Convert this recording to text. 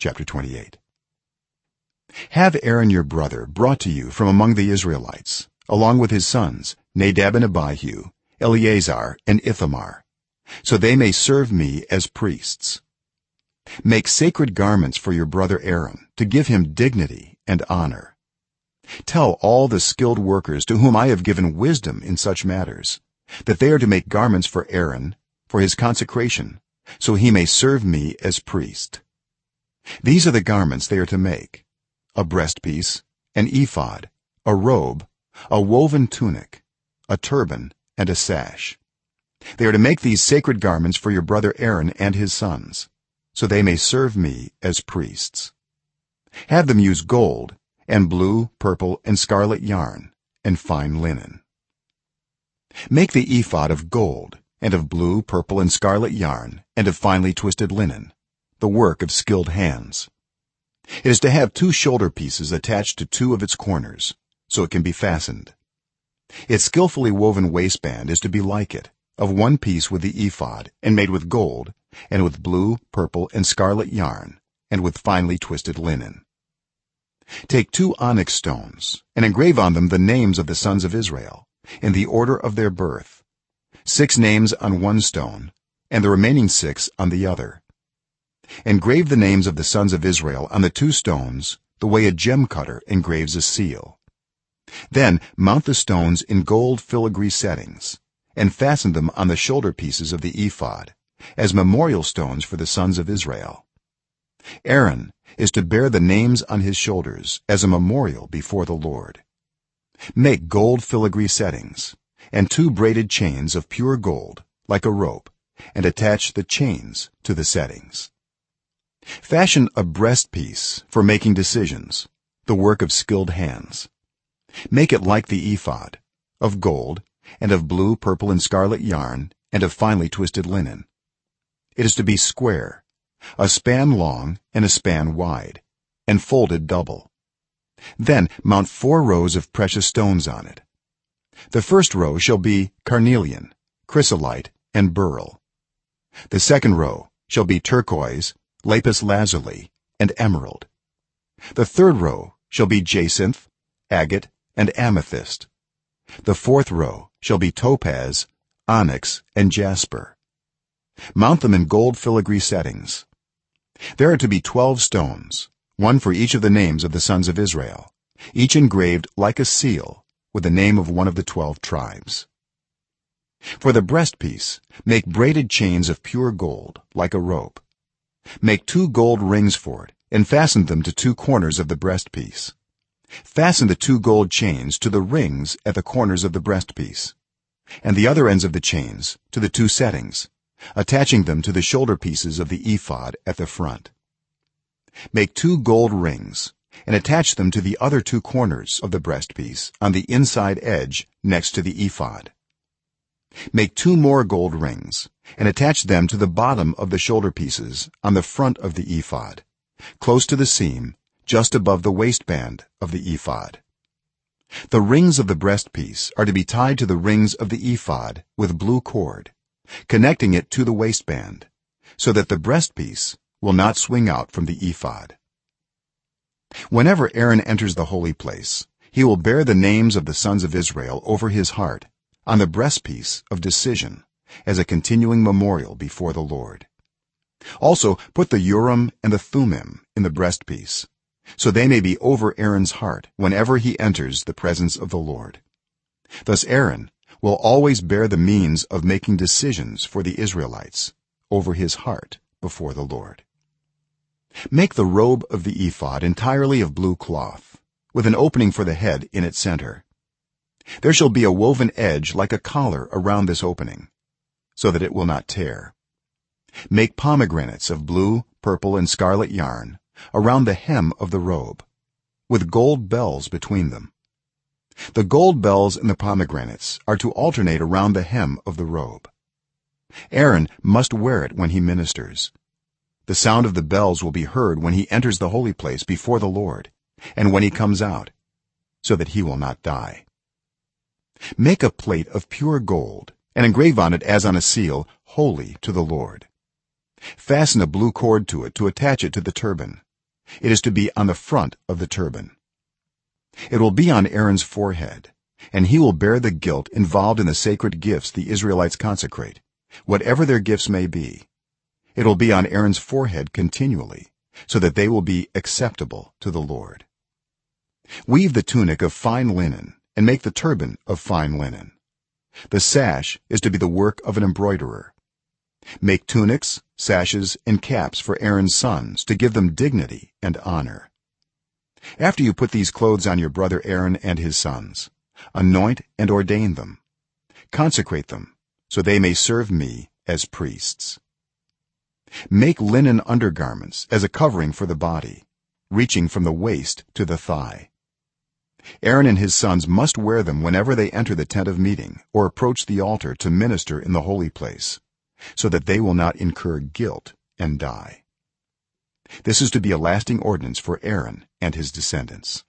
chapter 28 have aaron your brother brought to you from among the israelites along with his sons nadab and abihu eleazar and ithamar so they may serve me as priests. Make sacred garments for your brother aaron to give him dignity and honor. Tell all the skilled workers to whom i have given wisdom in such matters that they are to make garments for aaron for his consecration so he may serve me as priest these are the garments they are to make. A breastpiece an ephod a robe a woven tunic a turban and a sash. They are to make these sacred garments for your brother aaron and his sons so they may serve me as priests. Have them use gold and blue purple and scarlet yarn and fine linen. Make the ephod of gold and of blue purple and scarlet yarn and of finely twisted linen the work of skilled hands. It is to have two shoulder pieces attached to two of its corners so it can be fastened. Its skillfully woven waistband is to be like it of one piece with the ephod and made with gold and with blue purple and scarlet yarn and with finely twisted linen. Take two onyx stones and engrave on them the names of the sons of israel in the order of their birth. Six names on one stone and the remaining six on the other engrave the names of the sons of israel on the two stones the way a gem cutter engraves a seal. Then mount the stones in gold filigree settings and fasten them on the shoulder pieces of the ephod as memorial stones for the sons of israel. Aaron is to bear the names on his shoulders as a memorial before the lord. Make gold filigree settings and two braided chains of pure gold like a rope and attach the chains to the settings fashion a breastpiece for making decisions the work of skilled hands. Make it like the ephod of gold and of blue purple and scarlet yarn and of finely twisted linen. It is to be square a span long and a span wide and folded double. Then mount four rows of precious stones on it. The first row shall be carnelian chrysolite and beryl. The second row shall be turquoise lapis lazuli and emerald. The third row shall be jacinth agate and amethyst. The fourth row shall be topaz onyx and jasper. Mount them in gold filigree settings. There are to be 12 stones one for each of the names of the sons of israel each engraved like a seal with the name of one of the 12 tribes. For the breastpiece make braided chains of pure gold like a rope make two gold rings for it and fasten them to two corners of the breastpiece. Fasten the two gold chains to the rings at the corners of the breastpiece and the other ends of the chains to the two settings attaching them to the shoulder pieces of the ephod at the front. Make two gold rings and attach them to the other two corners of the breastpiece on the inside edge next to the ephod make two more gold rings and attach them to the bottom of the shoulder pieces on the front of the ephod close to the seam just above the waistband of the ephod. The rings of the breastpiece are to be tied to the rings of the ephod with blue cord connecting it to the waistband so that the breastpiece will not swing out from the ephod. Whenever aaron enters the holy place he will bear the names of the sons of israel over his heart on the breastpiece of decision as a continuing memorial before the lord. Also put the urim and the thummim in the breastpiece so they may be over aaron's heart whenever he enters the presence of the lord. Thus aaron will always bear the means of making decisions for the israelites over his heart before the lord. Make the robe of the ephod entirely of blue cloth with an opening for the head in its center there shall be a woven edge like a collar around this opening so that it will not tear. Make pomegranates of blue purple and scarlet yarn around the hem of the robe with gold bells between them. The gold bells and the pomegranates are to alternate around the hem of the robe. Aaron must wear it when he ministers. The sound of the bells will be heard when he enters the holy place before the lord and when he comes out so that he will not die make a plate of pure gold and engrave on it as on a seal holy to the lord. Fasten a blue cord to it to attach it to the turban. It is to be on the front of the turban. It will be on aaron's forehead and he will bear the guilt involved in the sacred gifts the israelites consecrate whatever their gifts may be. It will be on aaron's forehead continually so that they will be acceptable to the lord. Weave the tunic of fine linen and make the turban of fine linen. The sash is to be the work of an embroiderer. Make tunics sashes and caps for aaron's sons to give them dignity and honor. After you put these clothes on your brother aaron and his sons anoint and ordain them. Consecrate them so they may serve me as priests. Make linen undergarments as a covering for the body reaching from the waist to the thigh aaron and his sons must wear them whenever they enter the tent of meeting or approach the altar to minister in the holy place so that they will not incur guilt and die. This is to be a lasting ordinance for aaron and his descendants